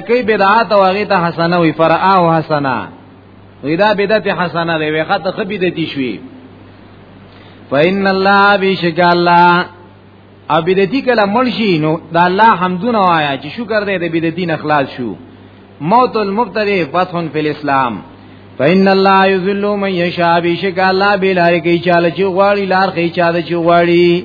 کوي بدعات او هغه ته حسنه وي فرعا او حسنه وی دا بدعت حسنه دی وی خط خبی دتی شوی فإن الله بشک الله او بدعتی کله مرشی نو دا الله حمدونه وایا چې شکر دې دې بدعتی نه خلاص شو موت المبتدی فتح فی الاسلام فإن الله یذل من یشاء بشک الله بلار کی چاله چې غواړي لار کی چاله چې غواړي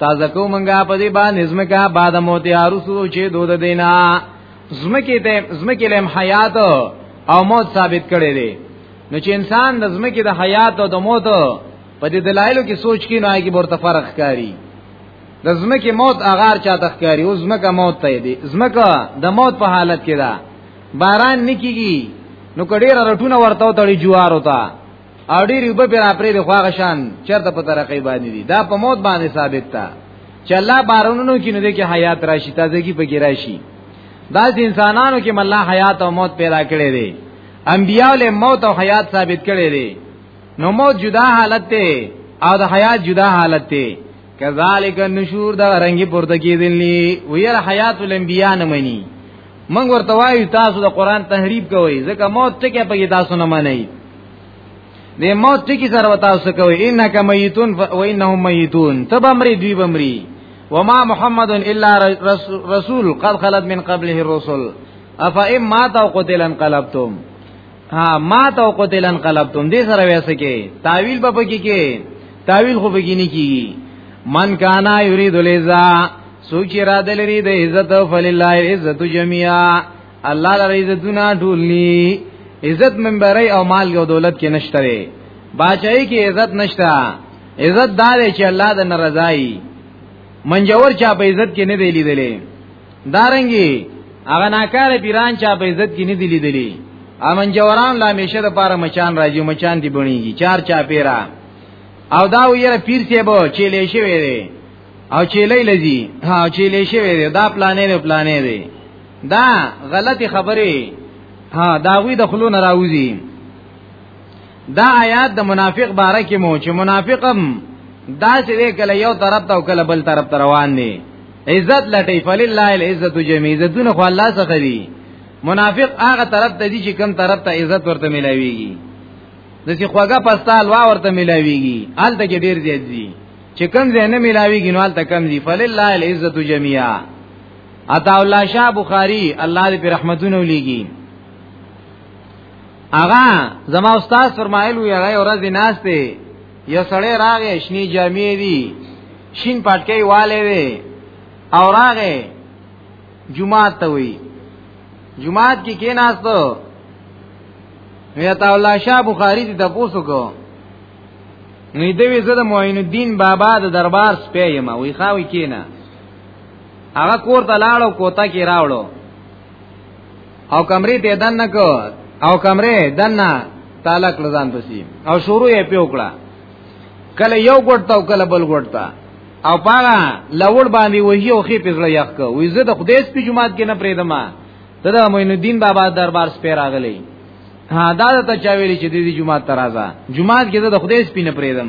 تازه کو منګه په دې باندې زمکا بعد موت یا رسو چې دود دینا زمکه ته زمکه لم حیات او موت ثابت کړي دي نو چې انسان د زمکه د حیات او د موت په دې دلایلو کې سوچ کې نه آیږي ورته فرق کاری د زمکه موت اغار چا تخکاری او زمکه موت ته دي زمکه د موت په حالت کې ده باران نکیږي نو کډیر رټونه ورته تړي جوار وتا او ډیر یو په را پرې د خواغه شان چرته په ترقې باندې دي دا په موت باندې ثابت تا چې الله بارونو کې نه دي کې حیات راشي تازگی په کې راشي دا د انسانانو کې مله حیات او موت پیدا کړي دي انبیاء له موت او حیات ثابت کړي دي نو موت جدا حالت ته او د حیات جدا حالت ته کذالک النشور دا رنگي پورته کیدلی ویل حیات الانبیاء نه مني موږ ورته وایو تاسو د قران تحریف کوئ ځکه موت ټکی په تاسو نه مانی د موت ټکی سره وتا څه کوي انک میتون و انهم میتون تبمری دی بمری وما محمد الا رسول قد خلت من قبله الرسل افا ام مات او قتل انقلبتم ها ما تو قتلن قلبتم دې سره ویسه کې تعویل په پکې کې تعویل خو پکې نه کیږي من کانا یرید الیزا سوچ را دلری د عزت فللله عزت جميعا الله لپاره عزتونه ټولني عزت منبري او مال او دولت کې نشته باچای کې عزت نشته عزت دار چې الله د ناراضای منجور چا په عزت کې نه دی لیدلې دارنګي هغه ناکار پیران چا په عزت کې نه دي لیدلي امن جوران لا میشه د پاره مچان راځي مچان دی بنيږي چار چا پیرا او دا ویره پیر سی بو چې لې شي وي او چې لې لذي ها چې لې شي وي دا پلانې نه پلانې دی دا غلطي خبره ها داوی د خلونو راوځي دا آیات د منافق باره کې مو چې منافقم دا چې دی کله یو طرف ته او کله بل طرف ته روان دی عزت لټي فلله العزت جميع عزتونه خو الله څخه دي منافق هغه طرف ته دي چې کم طرف ته عزت ورته ملاويږي د چې خوګه پستال وا ورته ملاويږي آلته کې ډیر زیات دي چې کم ځای نه ملاويږي نو آلته کم دي فلله العزت جميع عطا الله شاه بخاری الله دې په رحمتونو لګي اغا زما استاد فرمایلو یا غي ورځ ناشته یو سړی راغی شنی جامې دی شین پټکی والے وی او راغی جمعه ته وی جمعه کې کی کیناستو وی تا الله شاه بخاری دې تاسو کو نو دې وی زده معین الدین بابا د دربار سپېما وی خاوي کینا هغه کور ته لاړو کوتا کې راوړو او کمرې ته دن نه کو او کمرې دن نه تعالی کړه ځان پسی او شروع یې پیوکړه کله یو ګټه او کله بل ګټه او پاغه لوړ باندې وਹੀ او خې پزړه یخ کو وې زه د خدای سپي جماعت کې نه پرېدم ته د معین الدین بابا دربار سپې راغلی ها دا ته چا ویلی چې د دې جماعت ترازه جماعت کې د خدای سپي نه پرېدم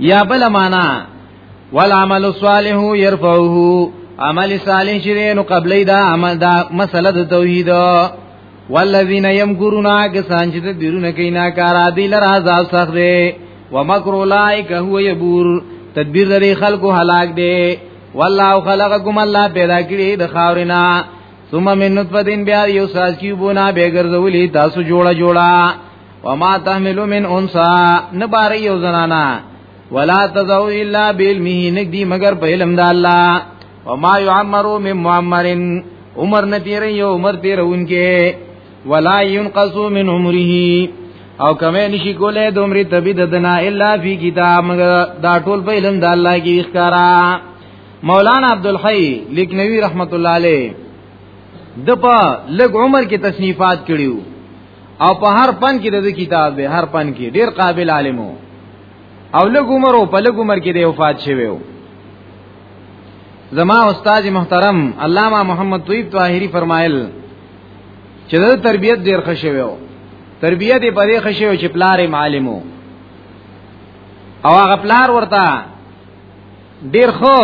یا بل معنا والعمل الصالح يرفعه عمل صالح چې نو قبلې دا عمل دا مسله د توحید والذین یمکرون کسان چې دیرونه کینا کار دی لر عذاب سخت دی ومکر اولائک هو یبور تدبیر لري خلکو هلاک دی والله خلقکم الله پیدا کړی د خاورینا ثم من نطفه بیا یو ساز کیو بنا به ګرځولې تاسو جوړه جوړه وما تحمل من انسا نباری یو زنانا ولا تزو الا بعلمه نگدی مگر په علم د الله وما يعمر من معمر عمر نتیر یو عمر تیرونکه ولا ينقص من عمره او کمه نشي کوله د عمر تبي ددنا الا فی کتاب مگر دا ټول په علم د الله کې ښکارا مولانا عبد الحی لکنوی رحمت الله علیه د په لګ عمر کې تصنیفات کړیو او په هر پن کې د کتاب به هر پن کې ډیر قابل عالم وو او لږ عمر او په لږ عمر کې د وفات شوی وو زما استاد محترم علامہ محمد طیب طاهری فرمایل چې د تربیت ډیر ښه شوی وو تربیت یې پرې ښه شوی چې پلار یې عالم وو او هغه پلار ورته ډیر خو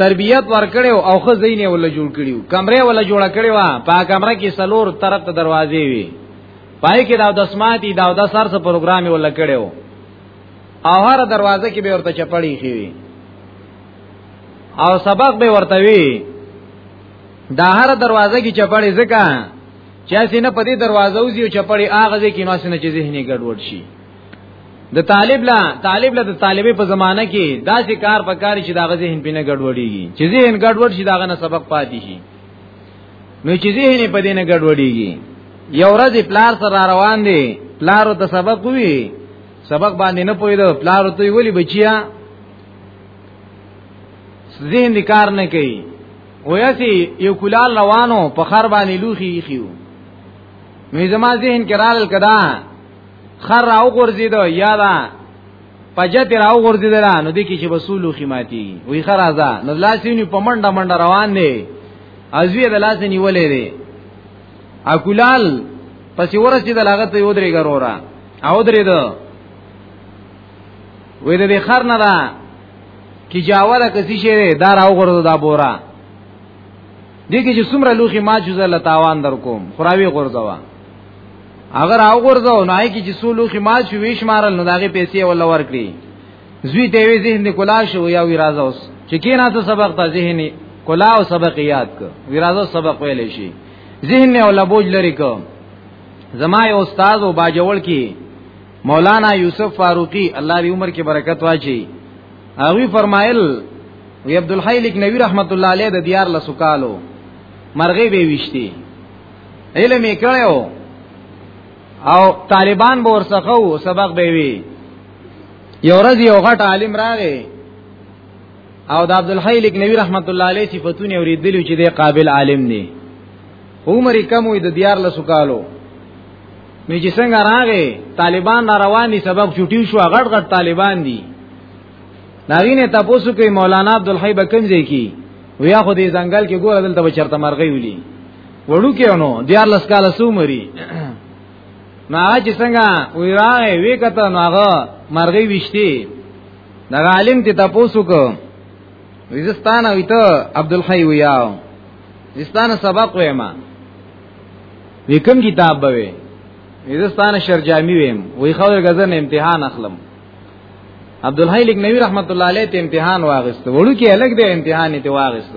تربیت ورکړو او خو زینې ول جوړ کړیو کمره ول جوړ کړیو په کمره کې سلور طرف ته دروازې وي پای کې دا د سماعتي دا د سر څخه پروګرام ول کړیو او هر دروازه کې به ورته چپړی خي او سبق به ورته وي دا هر دروازه کې چپړی زکه چې سینه په دې دروازه وزي او چپړی اغه ځکه نو سینه چې ذهني ګډوډ شي د طالب لا طالب لا د طالبې په زمانہ کې داسې کار پکاري چې دا غزه هن پینه ګډوډيږي چې ذهن ګډوډ شي دا غنه سبق پاتې شي نو چې ذهن په دینه ګډوډيږي یو ورځ پلار سره روان دي پلار ته سبق وی سبق باندې نه پوهیدو پلار ته ویلي بچیا ذهن دې کار نه کوي ویاسی یو کولال روانو په خر باندې لوخي خيو نو زما ذهن کې رال کدا خر راو غورځیدو یا دا پجت راو غورځیدل نو د کی چې وسولو خماتی وی خر ازا نو لاسینو په منډه منډه روان دی ازوی د لاس نیولې دی اکولال پسې ورسېدل هغه ته یو درې ګرورا او درې دو وې د خر نه دا کی جاوره کسی شری دا راو غورځو دا بورا دګه چې څومره لوخي ما جزله تاوان در کوم خراوي غورځوا اگر او ورځو نه کی چې سولو خې مال شو ویش مارل نو داغه پیسې ولا ورکړي زوی ته وی ذهن دی کلا شو یا وی راځه اوس چې کینا ته سبق ته ذهن کلا او سبق یاد کو وی راځه سبق ویل شي ذهن نه ولا بوج لري کو زما یو استاد او باجوړ کی مولانا یوسف فاروقی الله دې عمر کې برکت واچي هغه فرمایل وی عبد الحی لیک نبی رحمت الله علیه د دیار لسکالو مرغې به وشتي علم یې کړو او طالبان به ورڅخه وو سبق به وی یو ورځ یو غټ عالم راغی او د عبد الحی لکنوی رحمت الله علیه صفاتونه اوریدل چې دی قابل عالم دی عمر کم وي د دیار لسو کالو نو چې څنګه راغی طالبان را روان دي سبق چټیو شو غټ غټ طالبان دي ناغینه تاسو کوي مولانا عبد الحی بکنځي کی ویا خو دې ځنګل کې ګوره دلته به چرته مرغی ولي وړو کې نو دیار لس کال سو مري نو هغه چې څنګه وی راغې وی کته نو هغه مرغی وشتي دا عالم ته تاسو کو وزستان وی ته عبد الحی ویاو زستان سبق ویما وکم کتاب به وی زستان شرجامی ویم وی خو غزن امتحان اخلم عبد الحی لکنوی رحمت الله علیه ته امتحان واغست وړو کې الګ دی امتحان ته واغست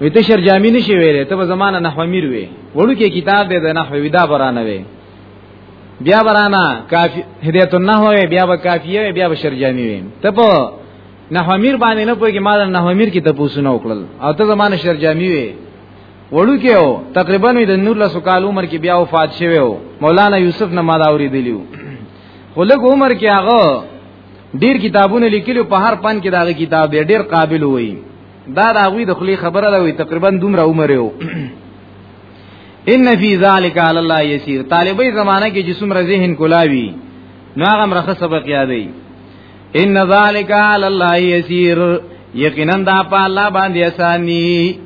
وی ته شر جامع نشي ویلې ته په زمانه نحو امیر وی وړو کې کتاب دی د نحو ودا برانه وی بیا برانه کافی هدایت النحو وی بیا به کافیه وی بیا به شر جامع وی ته په نحو امیر باندې نه پوهیږي ما د نحو امیر کې ته پوښتنه وکړل او ته زمانه شر جامع وی وړو کې او تقریبا د نور لسو کال عمر کې بیا وفات شوی مولانا یوسف نه ما دا اوریدلیو خو لږ عمر کې هغه ډیر کتابونه لیکلو په هر پن کې داغه کتاب دی ډیر قابل وای دا دا غوی د خلی خبره ده وي تقریبا دومره عمر یو ان فی ذلک علی الله یسیر طالبې زمانہ کې جسم را ذهن کولاوی نو هغه مرخه سبق یادې ان ذالک علی الله یسیر یقینا دا په الله باندې اسانی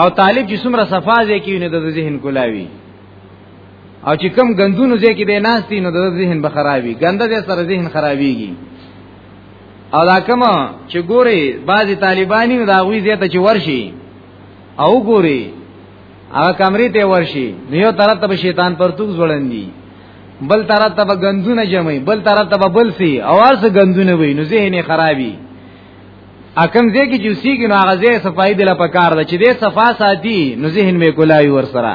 او طالب چې څومره صفازه کوي نو د ذهن کولاوي او چې کم غندونو ځای کې به ناشتي نو د ذهن به خرابي غنده دې سره ذهن خرابيږي او دا کوم چې ګوري بعضي طالباني دا غوي زیاته چې ورشي او ګوري هغه کمرې ته ورشي نو یو طرف ته شیطان پرتوک ځوړندي بل طرف ته غندونه جمعي بل طرف ته بل سي او ارس غندونه وي نو ذهن خرابي اکم دې کې چې سیګ نو هغه زې صفای دله پکار ده چې دې صفا ساتي نو ذهن مې کولای ور سره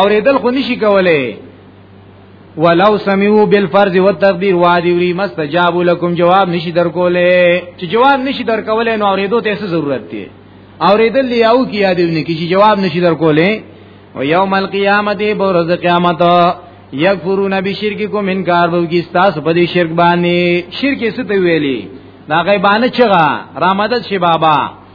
اوریدل خو نشي کولای ولو سمعوا بالفرض والتقدير وادوري مستجاب لكم جواب نشي درکوله چې جواب نشي درکوله نو اوریدو ته څه ضرورت دی اوریدل لیاو کی یادونه کی چې جواب نشي درکوله او یوم القیامت برز قیامت یکفرون بشرککم انکار به کی تاسو په دې شرک باندې شرک څه ته ویلي دا غیبانه چغه رامدد شي بابا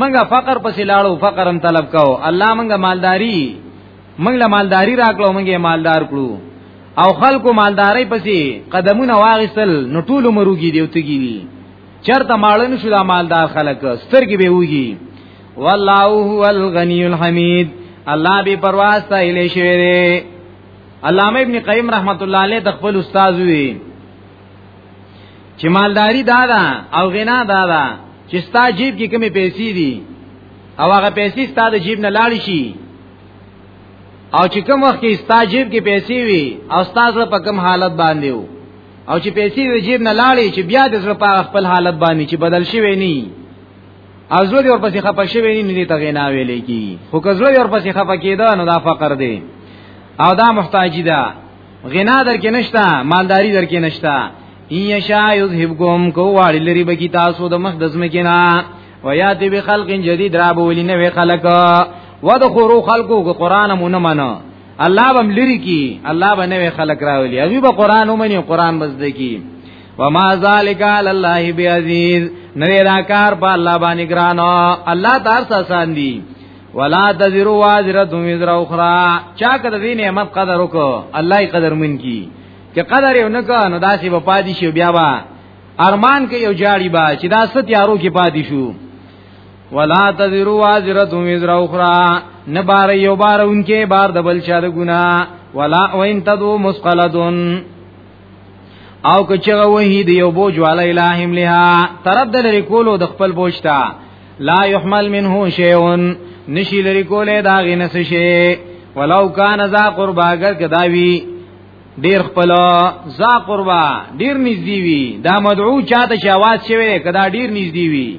منګه فقر پسې لاړو فقر هم طلب کاو الله منګه مالداری منګ له مالداری راکړو منګه مالدار کړو او خلکو مالداري پسې قدمونه واغستل نو ټول مروږي دی او تګي وي چرته مالن شو دا مالدار خلک سترګې به وږي والله هو الغنی الحمید الله به پرواز ته اله شوی علامه ابن قیم رحمت الله علیه د خپل استاد وی چې مالداری دا ده او غنا دا ده چې ستا جیب کې کمی پیسې دي او هغه پیسې ستا د جیب نه لاړ شي او چې کوم وخت کې ستا جیب کې پیسې وي او ستا سره په کوم حالت باندې وو او چې پیسې د جیب نه لاړې چې بیا د سره په خپل حالت باندې چې بدل شي ویني او زړه دې ورپسې خپه شي ویني نه دې ته غنا ویلې کی خو که زړه دې ورپسې خپه کېده نو دا فقر دی او دا محتاجی ده غنا در کې نشتا مالداری در کې نشتا ان شاء یذهبکم کو واړی لري به کی تاسو د مخ دزم کې نه ویاتی به خلق جدید را بولی نه وی خلق ودخورو خلقو کو قران مون منو الله بم لري کی الله به نه خلق راولي هغه به قران ومني قران بس دکی وما ذالک علی الله بعزیز نری راکار په الله باندې ګرانو الله تعالی سان دی ولا تزرو وازره وزر اخرى چا کده دې نعمت قدر وکړو الله یې قدر من کی چې قدر یې نکا نو داسې په پادې شي بیا با ارمان کې یو جاړي با چې دا ست یارو کې پادې شو ولا تزرو وازره وزر اخرى نه بار یو بار انکه بار د بل چا د ګنا ولا وان تدو مسقلدون او کچغه وحی دی یو بوج والا الہم لها طرف د لری کولو د خپل بوج تا لا يحمل منه شیء نشی لری کوله دا غنس شی ولو کان ذا قربا اگر کداوی ډیر خپل ذا قربا ډیر نږدې وی دا مدعو چاته شواز شوی کدا ډیر نږدې وی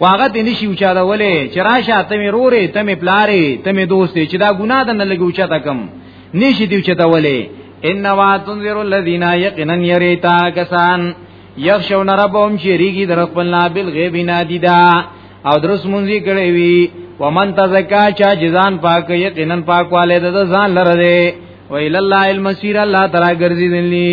واغه دې نشي اوچا دا ولې چې راشه ته مې رورې ته مې پلارې ته مې دوستې چې دا ګناه ده نه لګي اوچا تا کم نشي دی اوچا دا ولې ان وا تنذر الذين يقينا يريتا کسان یخشون ربهم چې ریګي در خپل نه بل غیب نه دي دا او درس مونږی کړي وي ومن تزکا چا جزان پاک یقینا پاک والے د ځان لره دی ویل الله المسیر الله تعالی ګرځي دلی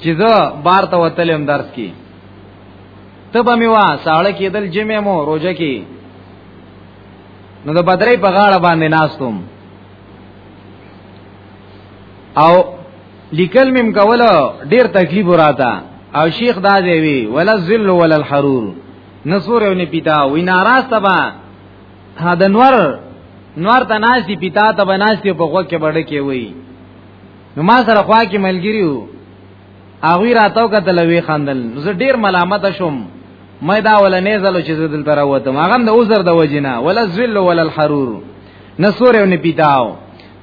چې زه بار ته وتلم درس کې ته به مې وا ساړه کېدل جمعې مو روزه کې نو د بدرې په غاړه باندې ناستم او لیکل مم کوله ډیر تکلیف وراته او شیخ دا دی وی ولا ذل ولا الحرور نسور او نه پیتا وی ناراسته با د نور نور ته ناشتي پیتا ته بناشتي په غوږ کې بڑے کې وی نو ما سره خوا کې ملګری وو هغه راتاو کتل وی خندل زه ډیر ملامت شوم مې دا ول نه زلو چې زدل تر وته ما غم د عذر د وجنه ولا ذل ولا الحرور نسور او نه پیتاو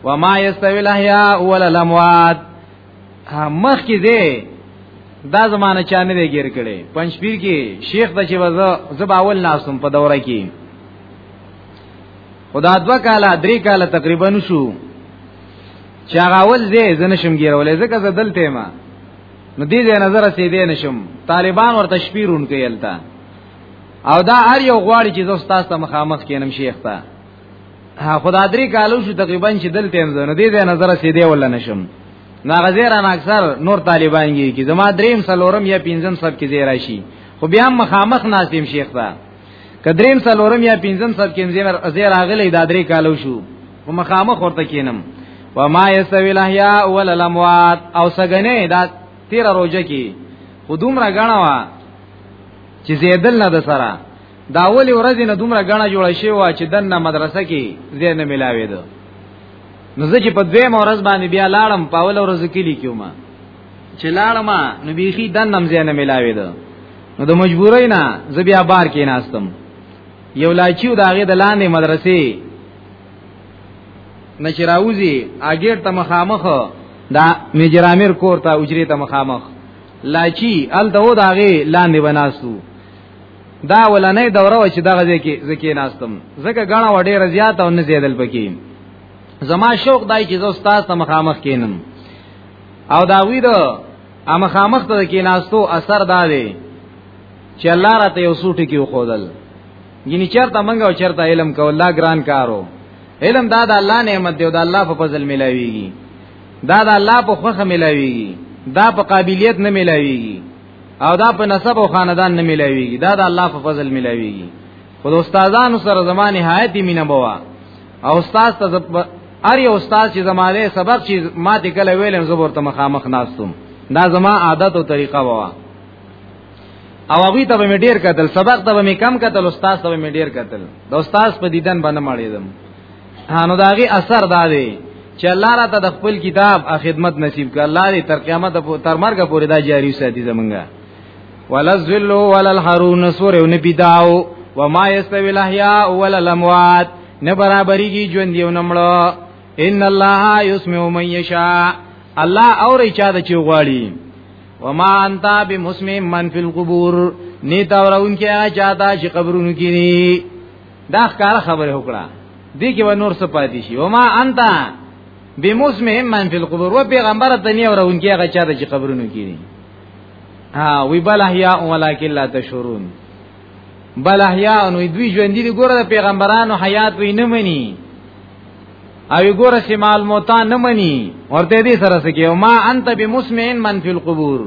و ما یستوی الاحیاء ولا الاموات مخ کې دی دا زمانه چا نه دی ګیر کړي پنځپیر کې شیخ د چې وزه زباول ناسم په دوره کې خدا دوا کاله درې کاله تقریبا شو چې هغه اول زه زنه شم ګیرولې ځکه زه دلته ما نو دې دې نظر سي دې نشم طالبان ورته شپیرون کېلتا او دا هر یو غواړي چې زه تاسو ته مخامخ کینم شیخ ته خدا درې کالو شو تقریبا چې دلته هم زنه دې دې نظر سي دې ولا نشم ناغزیران اکثر نور طالبان یې کی زما دریم سلورم یا پنځم سب کې زیرا شي خو بیا مخامخ ناسیم شیخ ته کدریم سلورم یا پنځم سب کې زمر ازیر اغلی دا درې کالو شو په مخامخ ورته کینم و ما یسوی الاحیاء ولا الاموات او سګنه دا 13 روزه کې خودوم را غنوا چې زیدل نه د سره دا اولی ورځ نه دومره غاڼه جوړ شي وا چې دنه مدرسه کې زین نه ملاوي دو نو زه چې په دویم ورځ باندې بیا لاړم په اول ورځ کې لیکم چې لاړم نو بیخي دنم زینه ملاوي ده نو د مجبورۍ نه زه بیا بار کې ناستم یو لاچیو داغه د لاندې مدرسې نشراوزی اګیر ته مخامخ دا میجرامیر کور ته اجری ته مخامخ لاچی ال دو داغه لاندې بناستو دا ولنې دوره و چې دغه ځکه ځکه ناستم ځکه غاڼه وړې رضیات او نه زیدل پکې زما شوق دای چې زو استاد ته مخامخ کینم او دا وی دو اما خامخ ته کې ناستو اثر دا دی چې الله راته یو سوټی کې وخودل ګینه چرته منګه او چرته علم کو الله ګران کارو علم دا د الله نعمت دی او د الله په فضل ملاویږي دا د الله په خوخه ملاویږي دا په قابلیت نه ملاویږي او دا په نسب او خاندان نه ملاویږي دا د الله په فضل ملاویږي خو د استادانو سره زمانه حیاتی مینه بوا او استاد ته ار یو استاد چې زماله سبق چې ما دې کله ویلم زبر ته مخامخ ناستم دا زما عادت او طریقه ووا او هغه ته به ډیر قتل سبق ته به کم قتل استاد ته به ډیر قتل د استاد په دیدن باندې مړیدم هانو داغي اثر دا دی چې الله را ته د خپل کتاب ا خدمت نصیب کړه الله دې تر قیامت تر مرګ پورې دا جاری ساتي زمونږه ولا الذل ولا الحرون سور او نبیداو وما یستوی الاحیاء ولا الاموات نه برابرېږي ژوند یو نمړو ان الله یسمع من یشاء الله اوري چا د چی غواړي وما انت بمسمع من فی القبور نیتا ورون کې هغه چاته چې قبرونو کې دي دا ښکار خبره وکړه دې کې و نور څه پاتې شي او ما انت بمسمه من فی القبور و پیغمبر ته نه ورون کې هغه چاته چې قبرونو کې دي ها وی بل احیاء ولکن لا تشورون بل احیاء نو دوی ژوند دي ګوره پیغمبرانو حیات وی نه مني او ګوره شمال موتا نه مني ورته دې سره سکه ما انت بمسمعين من في القبور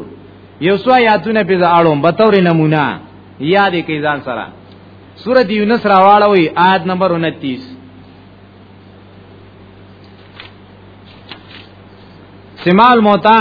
یو سو آیاتونه په اړوم به تور نمونه یاد کې ځان سره سورۃ یونس راواړوي آیت نمبر 29 شمال موتا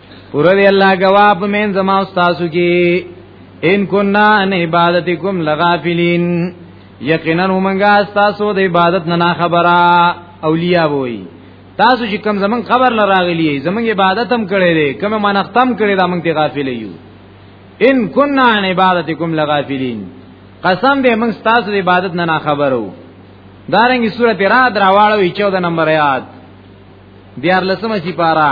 پورا دی الله گوا په من زما استاد کی ان کنا ان عبادتکم لغافلین یقینا موږ تاسو د عبادت نه خبره اولیاء وای تاسو چې کم زمون خبر لراغلی زمون عبادت هم کړی دی کوم منختم کړی دا موږ ته غافل یو ان کنا عن عبادتکم لغافلین قسم دې موږ تاسو د عبادت نه خبرو دارنګي سورته را دراواړو 14 نمبر آیات دیار لسمه سی پارا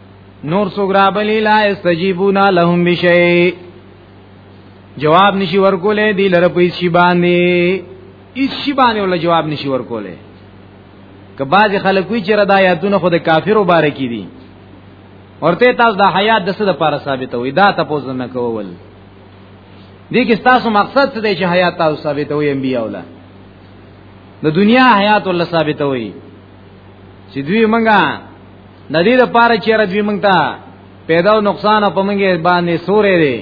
نور سوګرا بلی لا استجیبونا لهم بشی جواب نشي ورکولې دی لره په شی باندې هیڅ شی باندې ول جواب نشي ورکولې که بعض خلک وی چې ردا یادونه خود کافرو بارکی دي ورته تاسو د حیات د څه د پاره ثابت وي دا تاسو نه کول دي کې تاسو مقصد څه دی چې حیات تاسو ثابت وي انبیاء ولا د دنیا حیات ول ثابت وي چې دوی منګه د دې لپاره چې رجوی مونږ ته پیدا او نقصان په مونږه باندې سورې دي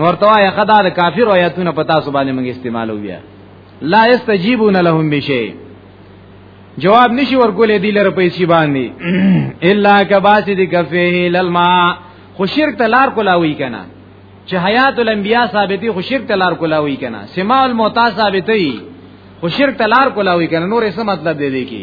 نور ته یا خدا د کافر آیاتونه په تاسو باندې مونږ استعمالو بیا لا استجیبون لهم بشی جواب نشي ورکولې دی لره پیسې باندې الا کباس دی کفه للما خو شرک ته لار کولاوي کنه چې حیات الانبیاء ثابتي خو شرک ته لار کولاوي کنه سماع الموتى ثابتي خو شرک ته لار کولاوي کنه نور څه مطلب دی دی کی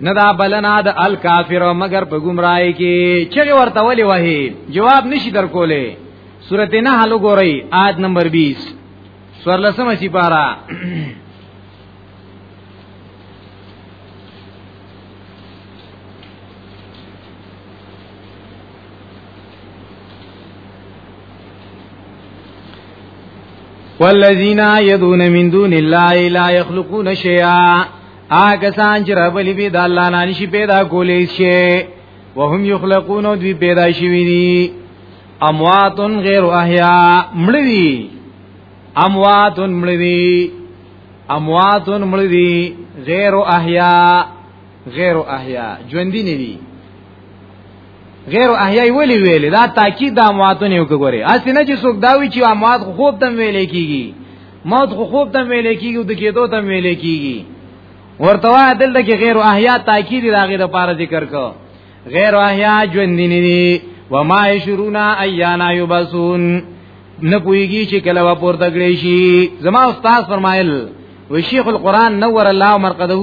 نه دا بلنا د الکافر مگر په گمراهی کې چې ورته ولي وهي جواب نشي درکولې سورته نه حل ګورئ آد نمبر 20 سورلسمه سی پارا والذین یدون من دون الله لا یخلقون شیئا هغه سان چې رب لوي د الله نه نشي پیدا کولې شي وهم یخلقون دوی پیدا شوی دي اموات غیر احیا مړوي اموات مړوي اموات مړوي غیر احیا غیر احیا ژوند نه دي غیر احیا ویلی ویلی دا تاکید د امواتونو کوي اسی نه چې څوک دا وی چې اموات خوب تم ویلې کیږي موت خو خوب ته ویل کیږي د کېدو ته ویل کیږي ورته وای دلته کې غیر احیا تاکید راغی د پاره ذکر کو غیر احیا ژوند نه دي و ما یشرونا ایانا یبسون نه پویږي چې کله و پورته کړی شي زما استاد فرمایل و شیخ القران نور الله مرقده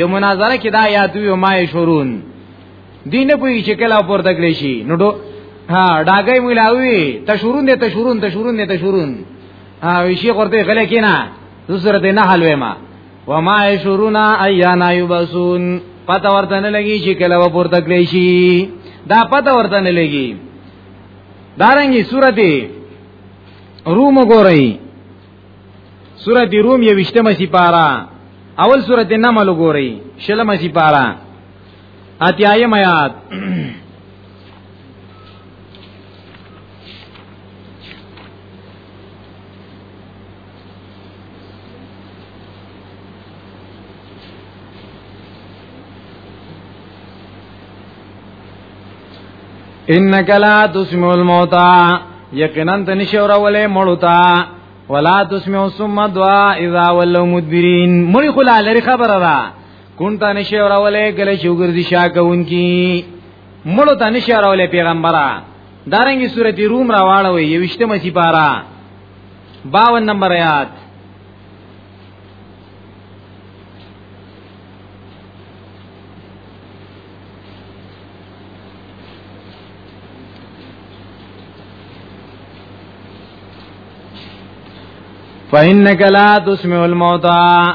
یو مناظره کې دا یاد وی ما یشرون دین نه پویږي چې کله و پورته کړی شي نو ها ډاګي مولاوي تشورون دي تشورون تشورون دي تشورون او شي ورته غلې کینا د سورته نه حلوه ما وما يشورونا ايانا يبسون پته ورته نه لګي چې کله و پورته کړی شي دا پته ورته نه لګي دارنګي سورته روم وګورئ سورته روم یې وشتمه سي پارا اول سورته نمل وګورئ شلمه سي پارا اتیایم آیات انک لا تسمع الموتى یقینا تنشور ولې مړوتا ولا تسمع ثم دعاء اذا ولوا مدبرين مړي خلال لري خبره را کون ته نشي راولې کله چې وګرځي شاکونکي مړو ته نشي راولې پیغمبره دارنګي سورته روم راواړوي یوشته مسی پارا 52 نمبر آیات فإنك لا تسمع الموتى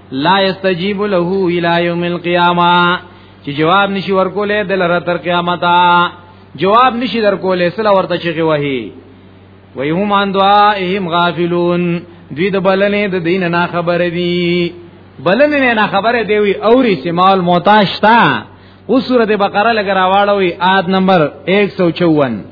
لا یستجیب له الی یوم القیامه چې جواب نشي ورکولې د لره تر قیامت جواب نشي درکولې سلا ورته چغي وهي وای هم ان دعائهم غافلون دوی د بلنې د دین نه خبر دي بلنې نه خبره دی وی اوري سمال محتاج تا او سورته بقره لګ راواړوي آد نمبر 154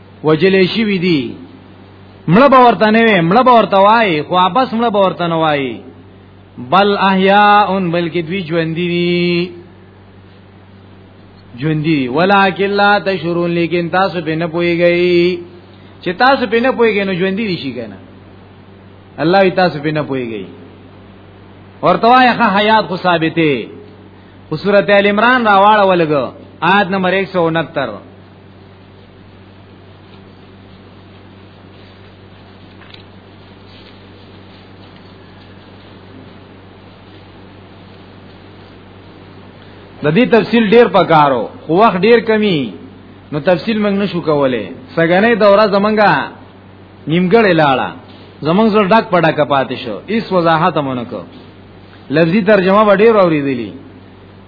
وجلې شي وی دي مړه به ورته نه وي مړه به ورته وای خو ابس مړه به ورته نه وای بل احیاء بلکې دوی ژوند دي ژوند دي ولکن لا تشرون لیکن تاسو په نه پويږئ چې تاسو په نه پويږئ نو ژوند دي شي کنه الله تاسو په نه پويږئ ورته وای ښه حیات خو ثابته خو سورته ال عمران راواړه ولګو آیت نمبر 169 د دې تفصیل ډیر پکارو خو وخت ډیر کمی نو تفصیل موږ نشو کولای سګنې دوره زمونږه نیمګړې لاړه زمونږ زړه ډک پډا کپاتې شو ایس وضاحت مونږ کو لفظي ترجمه وړي راوړي دي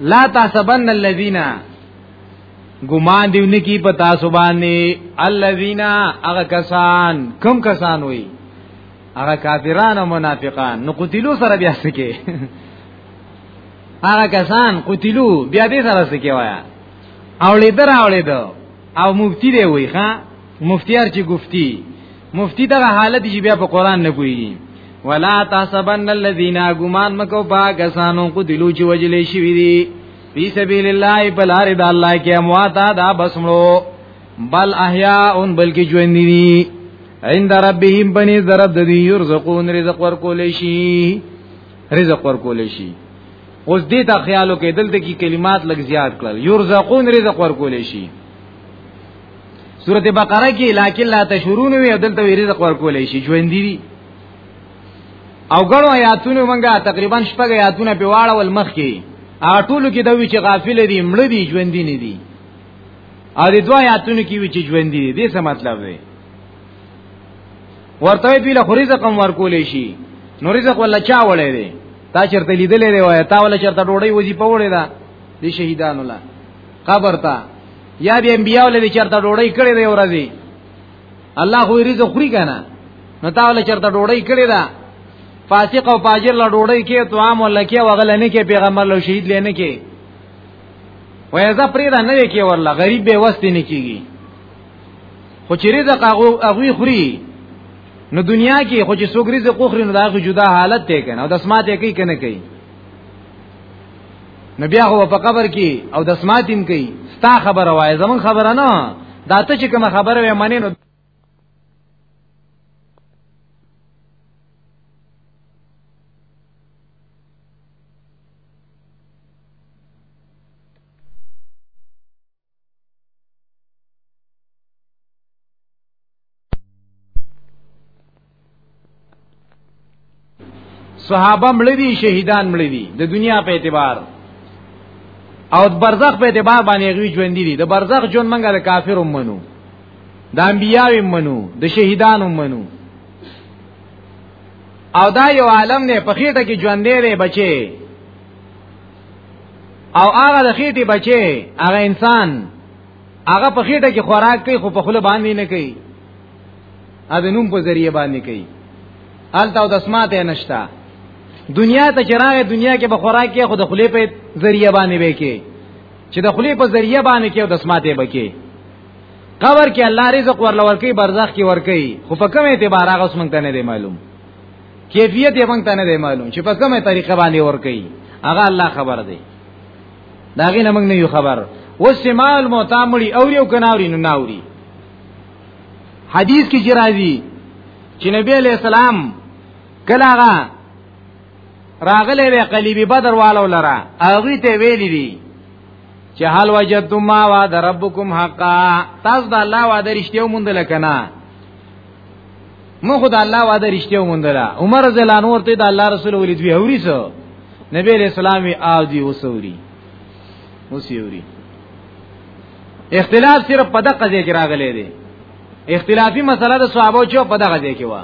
لا تحسبن الذين ګمان دیونه کی په تاسو باندې الذين هغه کسان کم کسان وي هغه کافران او منافقان نو قتلوا سره بیا سکے هغه کسان قتلوا بیا دې سره سکے وایا اولیدر اولیدو او مفتی دی وای ښا مفتیار چې گفتی مفتی دغه حالت چې بیا په قران نه کوي ولا تحسبن الذين غمان مکو باغسانو کو دلو چې وجلې شي وي دي فی سبیل الله بلار د الله کې اموات دا بسمړو بل احیاء ان بلکې ژوند دي عند ربهم بني ضرب د دې يرزقون رزق ورکول شي رزق ورکول شي اوس دې ته خیالو کې دلته کې کلمات لګ زیات کړل يرزقون رزق ورکول شي سورته بقره کې لکه لا تشورون وی دلته وی رزق ورکول شي ژوند دي او ګڼو آیاتونو مونږه تقریبا شپږ آیاتونه په واړه ول مخ کې اټولو کې دوی چې غافل دي مړ دي ژوند دي نه دي او دې دوه آیاتونو کې وی چې ژوند دي دې څه مطلب دی ورته وی له خریزه کم ورکول شي نو رزق ولا چا وړي دي تا چرته لیدلې دی وای تا ولا چرته ډوړی وځي پوړې دا دي شهیدان الله قبر ته یا به انبیاء لوي چرته ډوړی کړي دی ورځي الله خو رزق خوري کنه نو تا ول چرته ډوړی کړي دا فاسق او فاجر لا ډوړی کې تو عام ولکه وغل نه کې پیغمبر لو شهید لنه کې وایزه پرې دا نه کې ورله غریب به وست نه کیږي خو چې رزق هغه خوري نو دنیا کې خو چې سوګ رزق خوري نو دا جدا حالت ته کنه او د اسماء ته کوي کنه کوي نو بیا هو په قبر کې او د سماتیم کوي ستا خبره وای زمون خبره نه دا ته چې کوم خبره وې معنی نو صحابه مړ دي شهیدان مړ دي د دنیا په اعتبار او د برزخ په اعتبار باندې غوي ژوند دي د برزخ جون منګه د کافر منو د انبیاو منو د شهیدانو منو او دا یو عالم نه په خېټه کې ژوند دی بچي او هغه د خېټې بچي هغه انسان هغه په خېټه کې خوراک کوي خو په خوله باندې نه کوي ا د نوم په ذریعہ باندې کوي الته او د اسماته نشتا دنیا ته چراغه دنیا کې به خوراک کې خو د خلی په ذریعہ باندې به کې چې د خلی په ذریعہ باندې کې او د اسماته به کې قبر کې الله رزق ورلور کوي برزخ کې ور کوي خو په کوم اعتبار هغه اوس مونږ ته نه دی معلوم کیفیت یې موږ ته نه دی معلوم چې په کومه طریقه باندې ور کوي هغه الله خبر دی دا غي نه موږ نه یو خبر وسمال موتامړي او یو کناوري نه ناوري حدیث کې چې راځي چې نبی علیہ السلام کله هغه راغله وی قلیبی بدر والو لرا هغه ته ویلی دي چې حال وجدتم ما وعد ربکم حقا تاسو د الله وعده رښتیا مونږ لکنه مو خدای الله وعده رښتیا ومندله عمر رضی الله عنه ورته د الله رسول ولید وی اوري سو نبی علیہ السلام وی او دی وسوري وسوري اختلاف صرف په دغه ځای کې راغلی دی اختلافي مسله د صحابه چې په دغه ځای کې و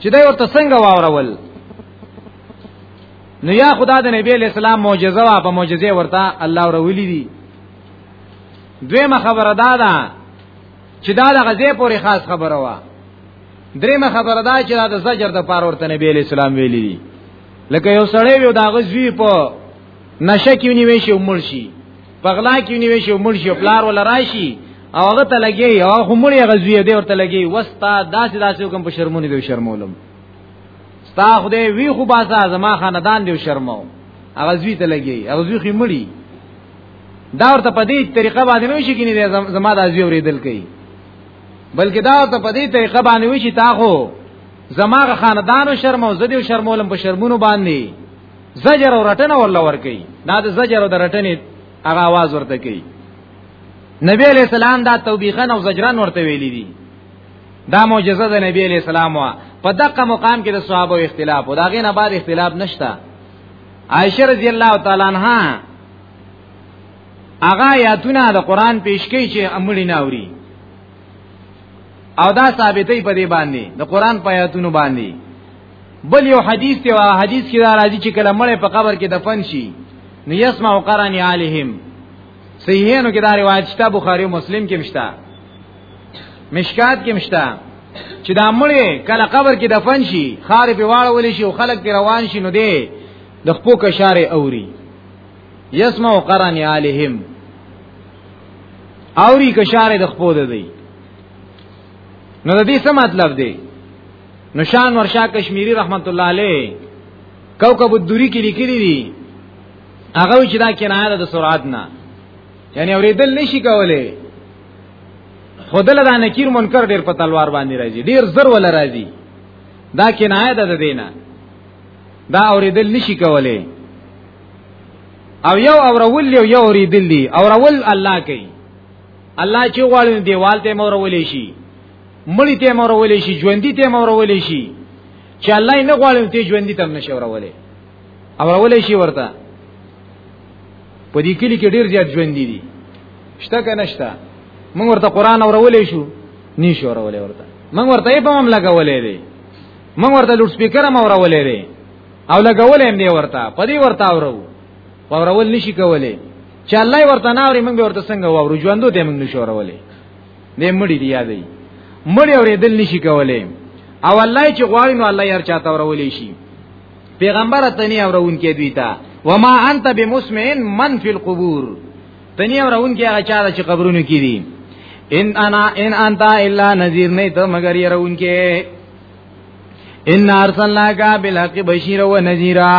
چې دا ورته څنګه واورول نو یا خدا د نبی علیہ السلام معجزه وا په معجزه ورته الله ورولې دي دویمه خبره دا ده چې دا د غزې پورې خاص خبره وا درېمه خبره دا چې دا د زجر د پاره ورته نبی علی السلام ویلي دي لکه یو سړی یو دا غزوی په نشه کې نیوي شي عمر شي په غلا کې نیوي شي عمر شي پلار ولا راشي او هغه ته لګي او هغه مړی غزوی دی ورته لګي وستا داسې داسې کوم په شرمونی دی شرمولم ستا خدای وی خو باسا زما خاندان دی شرمو هغه زوی ته لګي هغه زوی خې مړی دا ورته په دې طریقه باندې نه شي کینې زما د ازي اوریدل کوي بلکې دا ورته په دې طریقه باندې وي چې تا خو زماغه خاندانو شرم او زدي شرمولم په شرمونو باندې زجر او رټنه ورلا ور کوي دا د زجر او د رټنې هغه आवाज ورته کوي نبی علیہ السلام دا توبیخن او زجران ورته ویلي دي دا معجزه د نبی علیہ السلام وا په دغه مقام کې د صحابه اختلاف او دا غینه بعد اختلاف نشته عائشه رضی الله تعالی عنها هغه آیاتونه د قران پیش کوي چې امړی نه اوري او دا ثابتې په دې باندې د قران په آیاتونو باندې بل یو حدیث دی او حدیث کې دا راځي چې کله مړ په قبر کې دفن شي نو یسمع قران علیهم صحیحانو کې دا روایت شته بخاری او مسلم کې مشته مشکات کې مشتا چې دا مړی کله قبر کې دفن شي خار په واړه ولې شي او خلک په روان شي نو دی د خپو کشار اوري يسمع قرن عليهم اوري کشار د خپو ده دی نو د دې څه مطلب دی نشان ورشا کشمیری رحمت الله علیه کوكب الدوری کې لیکلي دي هغه چې دا کنایه ده د سرعت نه یعنی اوریدل نشي کولای خدل دا نکیر منکر ډیر په تلوار باندې راځي ډیر زر ول راځي دا کنایه ده دینه دا اوریدل نشي کوله او یو اورول یو یو اوریدل دی اورول الله کوي الله چې غواړي دیوال ته مورول شي مړی ته مورول شي ژوندۍ ته مورول شي چې الله نه غواړي ته ژوندۍ تم نشورولې اورول شي ورته په دې کلی کې ډیر زیات ژوند دي شته کنه شته موږ ورته قران اورولې شو نشو اورولې ورته موږ ورته په هم لګولې دي موږ ورته لوډ سپیکر هم اورولې دي او لګولې هم دی ورته په دې ورته اورو اورول نشي کولې چې الله ورته نه اوري موږ ورته څنګه وورو ژوندو دې موږ نشو اورولې دې مړی دی یادې مړی اورېدل نشي کولې او الله چې غواړي نو الله یې هر چاته اورولې شي پیغمبر ته نه اورون کې دوی ته وما انت بمسمعين من في القبور ته نه اورون کې هغه چا چې قبرونو کې دي ان انا ان انت الا نذير نه ته مگر يرون کې ان ارسلناک بالحق بشيرا ونذيرا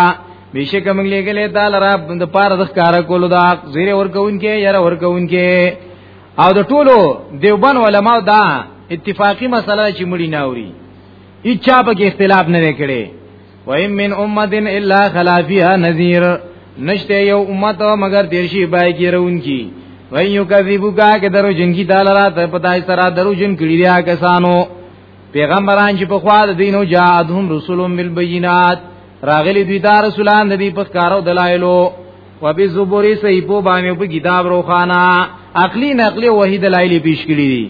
بشک موږ لګلې تعالی را د پاره د کار کولو دا زیره ورکوونکې یره ورکوونکې او د ټولو دیوبن علماو دا اتفاقی مسله چې مړی ناوري اچا په کې اختلاف نه وکړي و ایم من امه الا خلا فیها نذیر نشته یو امت مگر دیرشی بای کی رون کی و یو کذبو کا که درو جن کی تعالی را ته پتاي سره درو جن کړي دیا کسانو پیغمبران چې په خوا د دینو جاءتهم رسولهم بالبينات راغلی دوی دا رسولان د دې په کارو دلایلو و به زبوري صحیفو باندې په کتاب روخانه عقلی نقلی وحید دلایل پیش کړی دي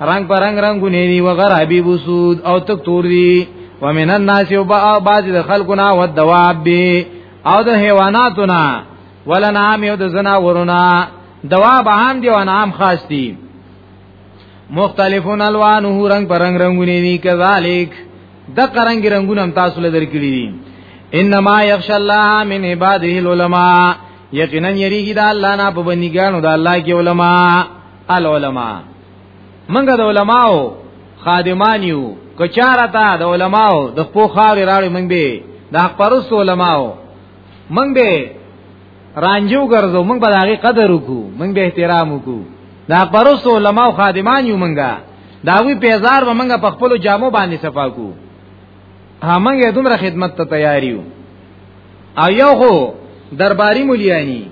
رنگ پر رنگ رنگونه دي وغر حبيب سود او تک تور دي ومن الناس وبعض خلقنا والدواب او د حیواناتنا ولنعام او د زناورنا دواب عام دي او انعام خاص دي مختلفون الوانه رنگ پر رنگ رنگونه دي کذالک د قرنګ رنگونه هم تاسو لدر کړی دي انما یخش الله من عباده العلماء یقینا یریږي د الله نه په بندګانو د الله کې علما العلماء منګه د علماو خادمان یو کچاره تا د علماو د خپو خاري راړي منګ به د حق پرست علماو منګ به رانجو ګرځو منګ به دغه قدر وکړو منګ به احترام وکړو د حق پرست علماو خادمان یو منګه داوی پیزار و منګه په خپل جامو باندې صفا کو همغه دومره خدمت ته تیاریو او یو خو درباری مولیانی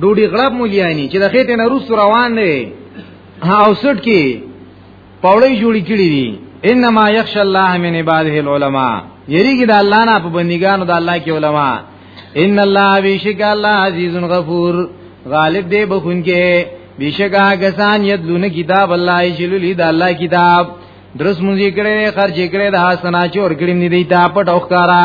ډوډي غړب مليانی چې د خېټه نه روس روان دی او سټ کې پاوړې جوړې کړې دي انما يخشى الله من عباده العلماء یریږي د الله نه په بندګانو د الله کې علما ان الله بیشک الله عزیز غفور غالب دی بخونکې بیشک هغه سان یدلون کتاب الله شللی د الله کتاب درس مونږ کړي خرج کړي د حسنا چور کړي نه دی تا پټ او ښکارا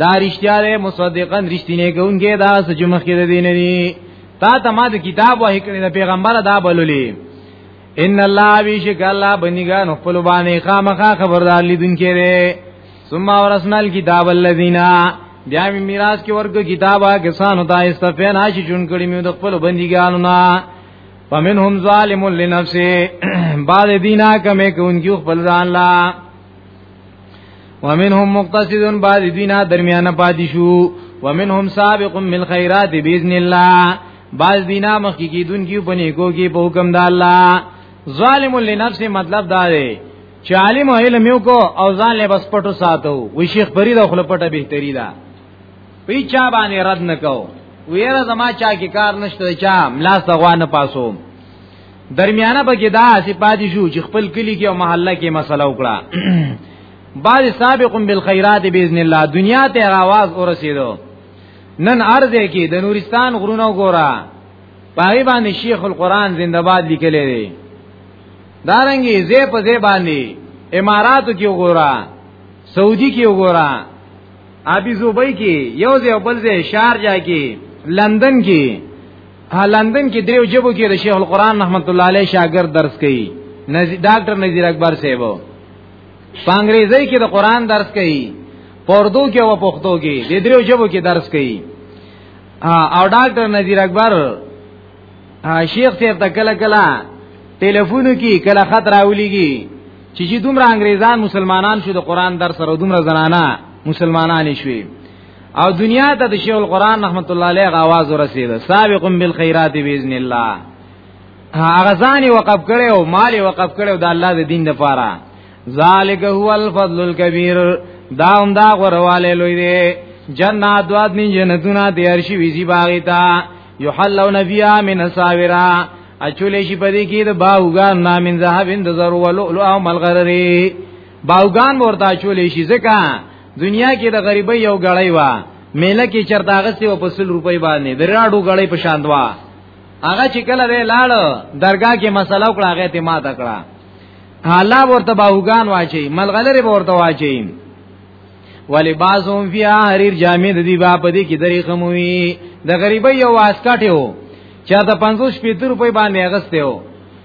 دا رښتیا ده مصدقا رښتینه کوونکې دا سجمه کې ده دین دی تا ته ما د کتاب وه کړی د پیغمبر دا بللی ان الله بیشک الله بنګان خپل باندې خامخا خبردار لیدونکې ده ثم ورسنا الكتاب الذين بیا می میراث کې ورګه کتابه کسانو ته استفین هاشي جون کړی می د خپل بندګانو نه فمنهم ظالم لنفسه بعد دینا کمه کوونکی خپل ځان لا ومنهم مقتصدون بعد دینا درمیانه پاتې شو ومنهم سابق من خیرات باذن الله بعض دینا مخکې کیدون کیو پنې کو کې په حکم د الله ظالم لنفس مطلب دا دی چې عالم علم یو کو او ځان له بس پټو ساتو وی شیخ فرید خپل پټه بهتري ده وی چا باندې رد نکاو ویره زما چا کې کار نشته چا ملاس دغوانه پاسو درمیانه پکې دا چې پاتې شو چې خپل کلی کې او محله کې مسله وکړه بعض سابقون بالخيرات باذن الله دنیا ته आवाज ورسېدو نن ارزه کې د نورستان غرونو ګورا پای باندې شیخ القرآن زنده باد لیکلې دي دارنګي زې په زې باندې اماراتو کې وګورا سعودي کې وګورا ابي زوبای کې یو ځای بل ځای شارجا کې لندن کې لندن کې دریو جبو کې د شیخ القرآن رحمت الله علیه شاګرد درس کوي نزی ډاکټر نذیر اکبر صاحب په انګریزي کې د قرآن درس کوي پردو کې او پښتو کې د دریو جبو کې درس کوي او ډاکټر نذیر اکبر شیخ صاحب ته کله کله ټلیفون کې کله خط راولېږي چې چې دومره انګریزان مسلمانان شو د قرآن درس سره دومره زنانه مسلمانان شوي او دنیا ته د شیخ القران رحمت الله علیه غواز ورسید سابق بالخيرات باذن الله هغه ځان وقف کړي او مال وقف کړي د الله د دین لپاره ذالک هو الفضل الكبير دا هم دا غرواله لوی دی جنات واد من جنتنا دی ارشی ویزی باغی تا یحلون فیها من ساورا اچولې شي پدې کې د باوګان نامن زهبند زر ولؤلؤ او ملغرری باوګان ورته چولې شي ځکه دنیا کې د غریبۍ یو غړی و میله کې چرته اغستې و په 100 روپۍ باندې د راډو غړی په شان دوا هغه چې کله دی لاړ درگاه کې مسله وکړه هغه ته ماته کړه الله ورته باوګان واچي ملغلره ورته واچي ولی بازون فی حریر جامع د دی با په دې کې درې خموي د غریبۍ یو واسکټه و چا ته 500 روپۍ باندې اغسته و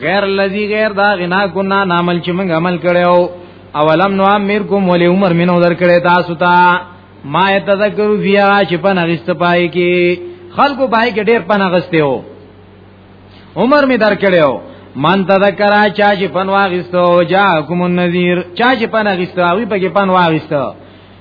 غیر الذی غیر دا غنا کنا نامل چې موږ عمل کړو اولم نو امرکم ولی عمر منو در کړی تاسو ته ما تذکر بیا چې پن غست پای کې خلکو پای کې ډیر پن غسته هو عمر می در کړو من تذکر چا چې پن واغستو جاءکم النذیر چا چې پن غستو وی په کې پن واغستو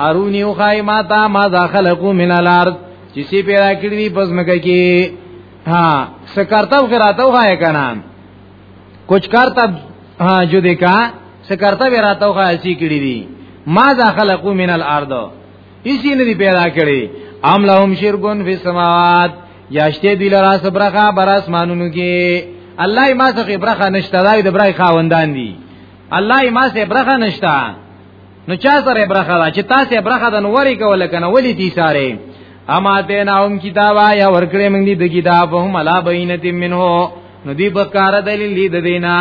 ارونی او خای ما تا ما ذا خلقو من الارض چې سی پیدا کړی دی پس مکه کې ها سکرتب غراته وای کنه کچھ کرتب ها جو دې کا سکرتب راته وای سی کړی دی ما ذا خلقو من الارض اسی نه دی پیدا کړی ام لهم شرکون فی السماوات یاشته دی لرا صبرخه بر اسمانونو کې الله ما څخه برخه نشته دای د برای خاوندان دی الله ما څخه برخه نشته نو چا سره برخه دا چې تاسو برخه د نوري کوله کنه ولي دي ساره اما دیناهم کتابا یا ورکړې موږ دې د کتاب هم علا بینت منه نو دې بکار دلیل دې دینا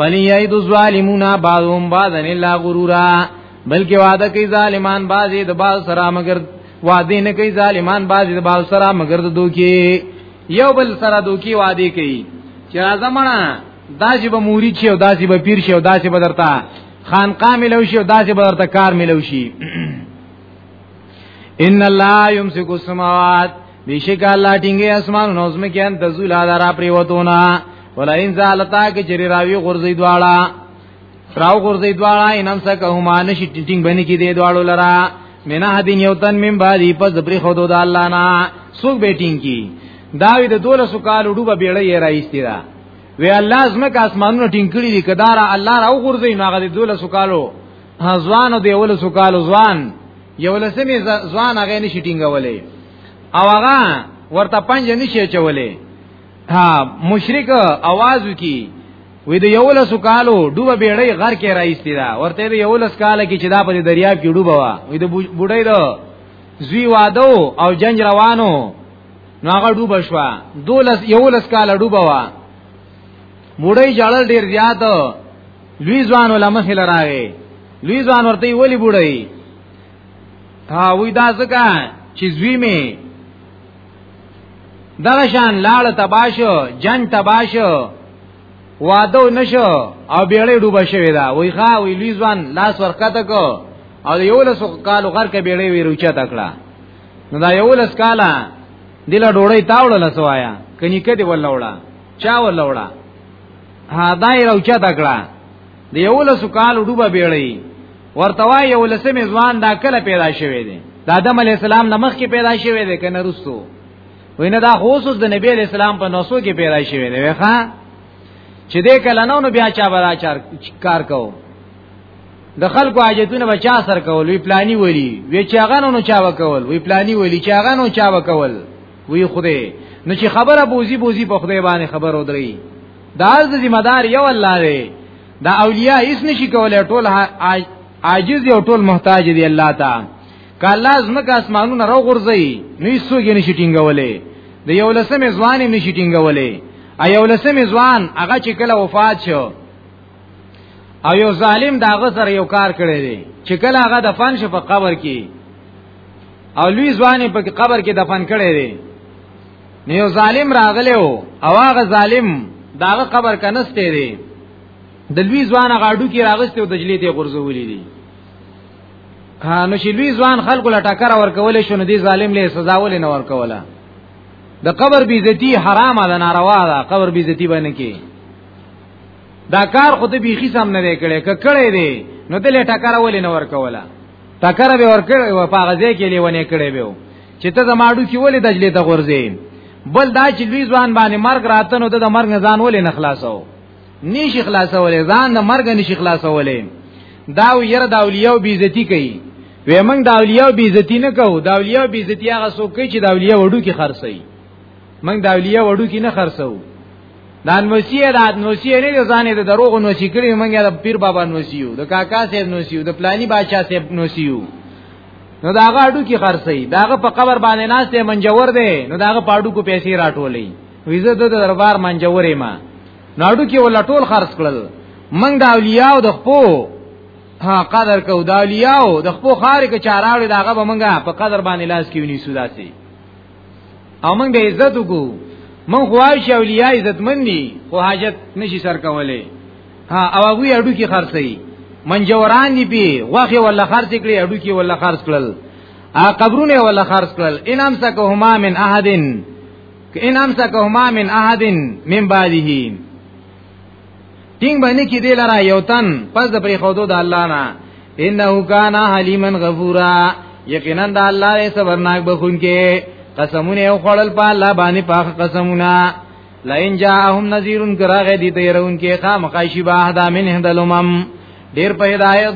بلی یید الظالمون بعضهم بعضن الا غرورا بلکې وعده کوي ظالمان بعضې د بعض سره مگر وعده نه کوي ظالمان بعضې د بعض سره مگر د دوکي یو بل سره دوکي وعده کوي چې راځمړه دا چې به مورید شي او دا چې به پیر شي او دا چې به درته خانقاه ملو شي او داسې به ورته کار ملو شي ان الله يمسك السماوات بشک الله ټینګه اسمان نو زمه کې ان تزول دارا پریوتونه ولا ان زالتا کې چری راوی غرزي دواړه راو غرزي دواړه انم سکه هما نشي ټینګ بنې کې دی دواړو لرا مینا دین یو تن من باندې پس پری خود د الله نه سوق بیٹینګ کی داوی د دولس کال ډوبه بیړې راځي دا وی الله زمک اسمانونه ټینګ کړی دي کدار الله راو غورځي نو هغه د دوله سکالو ځوان او د یول سکالو ځوان یول سمي ځوان هغه نشي ټینګولې او هغه ورته پنځ نشي چولې ها مشرک आवाज وکي وې د یول سکالو ډوبه بیړې غر کې راځي دا ورته د یول سکاله کې چې دا په دریاب کې ډوبه وا وې د بډای دا زوی وادو او جنگ روانو نو هغه ډوب شو دولس یولس کال ډوب وا موړی جړل ډیر زیات لوی ځوان علماء خل راغی لوی ځوان ورته ویلی بوړی ها وی دا زکه چې زوی می درشان لاړ تباشو جنگ تباشو وادو نشو او بیړې ډوب شوی دا وی ښا وی لوی ځوان لاس ورکته کو او یولس کال غر کې بیړې وی روچا تکړه نو دا یو لس کالا دل ډوړی تاوړ لسوایا کني کدی ولوړه چا ولوړه ها دای روچا تکړه د یو لس کال ډوبه بیړی ورته وای یو لس میزوان دا کله پیدا شوی دی د آدم علی السلام نمخ کې پیدا شوی دی کنه رسو وینه دا خصوص د نبی علی السلام په نوسو کې پیدا شوی دی وخا چې دې کله نو بیا چا برا چار کار کوو د خلکو حاجتونه به چا سر کول وی پلانی ولی وی چاغانو نو چا وکول وی پلانی ولی چاغانو چا وکول وی خوده نو چې خبره بوزي بوزي په خوده باندې خبر ودري دا از ذمہ دار یو الله دی دا اولیاء هیڅ نشي کولای ټول عاجز دی او ټول محتاج دی الله ته کله زمکه اسمانونه رو غورځي نو سوګ نشي ټینګولې د یو لسمې ځوان نشي ټینګولې ا یو لسمې ځوان هغه چې کله وفات شو او یو ظالم داغه سره یو کار کړی دی چې کله هغه دفن شو په قبر کې او لوی ځواني په قبر کې دفن کړی دی نو یو ظالم راغلی وو او هغه ظالم داغه قبر کنسته دی د لوی ځوان غاډو کې راغسته او دجلی ته غرزولې دي نو چې لوی ځوان خلکو لا ټکر ورکول شو نو دی ظالم له سزا ولې نه ورکوله د قبر بیزتی حرامه ده ناروا ده قبر بیزتی باندې کې دا کار خو دې بيخي سم نه دی کړی که کړی دی نو دې ټکر ولې نه ور کوله ټکر به ور کړی و په غزه کې لیونه کړی به چې ته زماډو کې ولې دجلې ته غورځې بل دا چې لوی ځوان باندې مرګ راته نو د مرګ ځان ولې نه خلاصو نشي خلاصولې ځان د مرګ نشي خلاصولې دا ویره د اولیاء بی عزتی کوي وې موږ د اولیاء بی عزتی نه کوو د اولیاء بی عزتی هغه څوک چې د اولیاء وډو کې خرڅي موږ د اولیاء وډو کې نه خرڅو دا نوسی دا نوسی نه دي ځانې د دروغ نوسی کړی مونږه د پیر بابا نوسیو د کاکا صاحب نوسیو د پلانی بادشاہ صاحب نوسیو نو دا غاډو کی خرڅي داغه په قبر باندې ناس ته منجور دی نو داغه پاډو کو پیسې راټولې ویزه د دربار منجورې ما ناډو کې ول ټول خرڅ کړل منګ د اولیاء د خپو ها قدر کو د اولیاء د خپو خارې کې چاراړي داغه به منګه په قدر باندې لاس کې ونی سوداسي او موږ به عزت وکړو موږ خواهش اولیاء عزت مندي خو حاجت نشي سر کولای ها او هغه اډو کې خرڅي منجوران دی پی غوخه ولا خرڅ کړي اډو کې ولا خرڅ کړل ا قبرونه ولا خرڅ کړل ان امسکهما من احدن ان امسکهما من احدن من بعده ټینګ باندې کې دی لرا یو تن پس د پری خودو د الله نه انه کان حلیما غفورا یقینا د الله یې صبرناک بخون کې قسمونه او خړل په الله باندې پاک قسمونه لئن جاءهم نذير کراغه دي تیرون کې خامخایشی باه دا من هدلمم ډیر په هدایت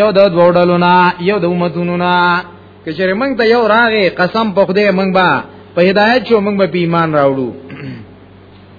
یو د وډلونا یو د امتونونا کچره موږ ته یو راغې قسم په خدای موږ با په هدایت شو موږ به ایمان راوړو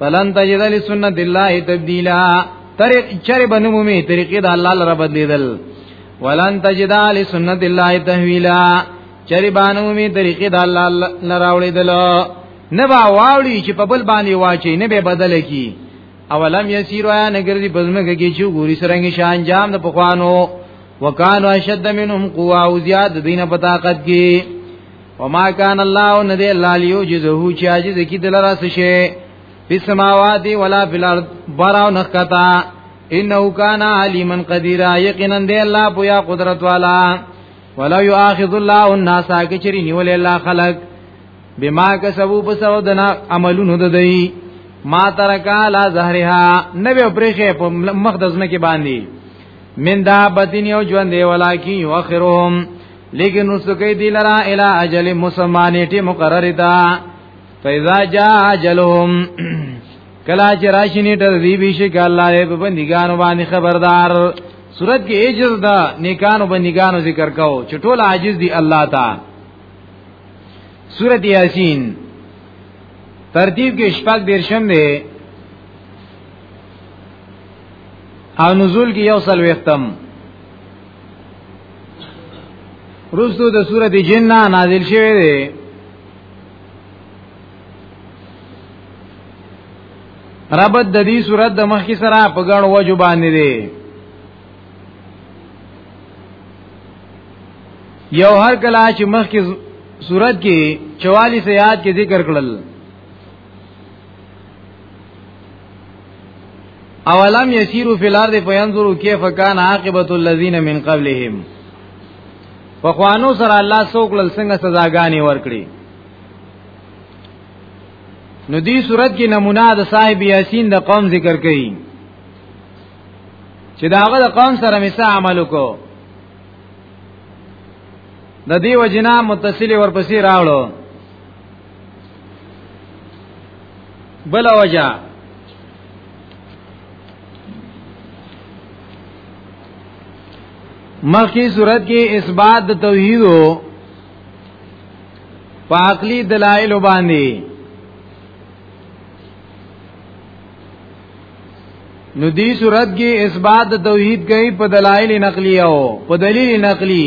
فلن تجد لسنت الله تبديلا طریق چر بنمومي طریقې د الله لپاره بدلیدل ولن تجد لسنت الله تحویلا چر بنمومي طریقې د الله لپاره وړیدل نه با واوړي چې په بل باندې واچي نه به بدل کی اولم یسیر یا نګردی پزمکه کې چې ګوري سرنګ شان جام د پخوانو وکانو اشد منهم قوا او زیاد دینه په طاقت کې وما كان الله ندي الله ليوجزه چې عاجز کی دلرا سشي په سماوات ولا فی الارض براو نخکتا انه کان علیما قدیر یقینا دی الله پویا قدرت والا ولو یاخذ الله الناس کچری نیول الله خلق بما کسبو پسو دنا عملونو ددی ما ترکا لا زهرها نبی پرشه په مخدزنه کې باندې من دا بدین یو ژوند دی ولاکی یو اخرهم لیکن رسکی دی لرا الى اجل مسمانیتی مقرری تا فیضا جا اجلهم کلا چې راشي نیټه دی بشک الله یې په بندګانو باندې خبردار صورت کې عجز دا نیکانو بندګانو ذکر کاو چې ټول عاجز دي الله تا سورت یاسین ترتیب کې شپږ دیرشم دی او نزول کې یو سل وختم رسو د سورته جن نازل شوه دی ربط د دې صورت د مخ کی سره په ګڼ وجو باندې دی یو هر کله چې مخ کی صورت کې 44 آیات کې ذکر کړل اولم یسیرو فی الارض فینظروا کیف کان عاقبت الذین من قبلهم فخوانو سره الله سوک لل څنګه سزاګانی ورکړي نو دی صورت کې نمونه د صاحب یاسین د قوم ذکر کړي چې داغه د قوم سره میسا عمل وکړو د دې وجنا متصل ورپسې راوړو بل وجه مخی صورت کې اثبات د توحید په عقلی دلایل باندې نو دی صورت کې اثبات د توحید کوي په دلایل نقلیه او په دلیل نقلی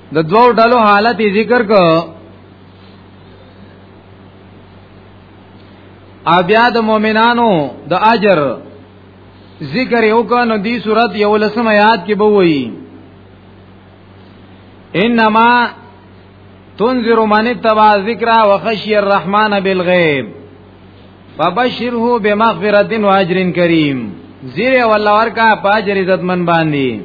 د دوو ډلو حالت ذکر کو بیا د مؤمنانو د اجر ذکر یو کنو دی صورت یو لسم آیات کې به وایي انما تنذر من اتبع ذکر وخشی الرحمن بالغیب فبشره بمغفرة واجر کریم زیر والله ورکا پاجر عزت من باندې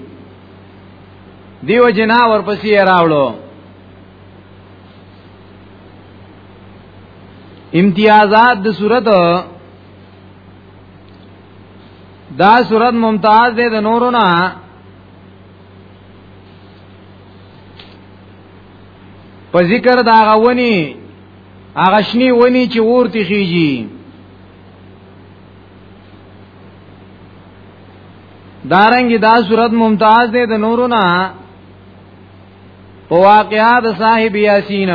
دیو جنا ورپسې راوړو امتیازات د صورت دا صورت ممتاز دی د نورو نه په ذکر دا غونی اغشنی ونی چې ورته خيږي دارنګ دا صورت ممتاز دی د نورو نه په واقعا د صاحب یاسین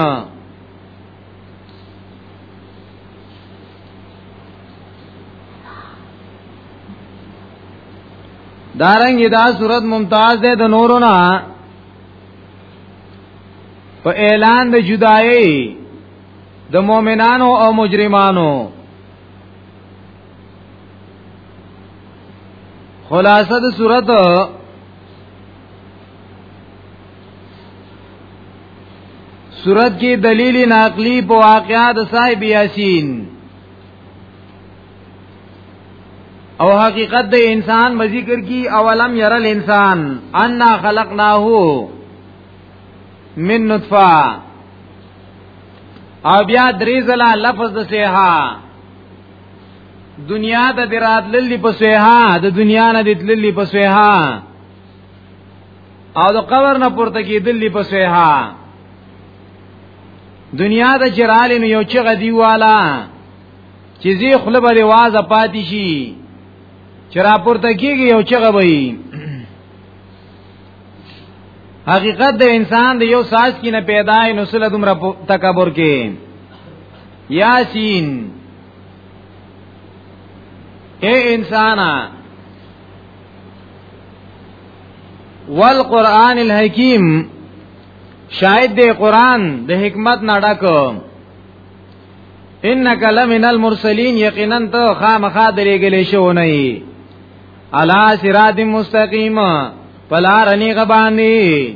دارنګ دا صورت ممتاز دی د نورو نه په اعلان د جدایي د مؤمنانو او مجرمانو خلاصه د صورت صورت کې دلیل ناقلی په واقعا د صاحب یاسین او حقیقت د انسان به ذکر کی اولم ير الانسان ان خلقناه من نطفه او بیا درې ځله لفظ د سیحا دنیا ته درات للی په سوها د دنیا نه د للی په سوها او د قبر نه پورته کی دلی په سوها دنیا د جرال نو یو چغه دی والا چې زی خپل به واز پاتې شي چې راپورته کیږي یو چغه وي حقیقت د انسان د یو ساز کې نه پیدا نو سره دومره تکبر کې یاسین اے انسانا والقران الحکیم شاید دې قران د حکمت نه ډک انک لمن المرسلین یقینا ته خامخا درې غلې شو نه علا صراط مستقیم پلار نیغه باندې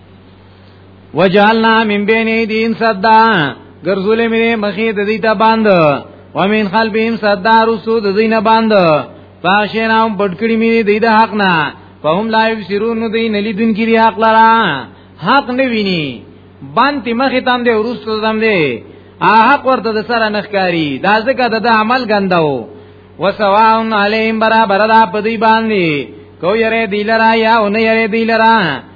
وجعلنا من بین ایدین صدا ګرځولې مې مخې د دې ته باند ومن خلفهم صدا رسو د دینه باند فاشینا بډکړی مې دې د حق نه فهم لا یبصرون دې نلی دن کې حق لرا حق نه ویني باندې مخې تام دې ورستو تام دې حق ورته د سره نخکاری دا ځکه د عمل ګنداو وسواون علیهم برابر دا پدی باندې کو یره دیلرا یا اون یره دیلرا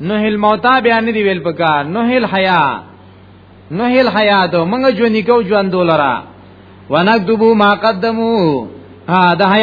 نو هل موتا بیا نه دی ویل پکار نو هل حیا نو هل حیا دو منګه ژوند کو ژوند دولرا ونکتبو ما قدمو ها د حیا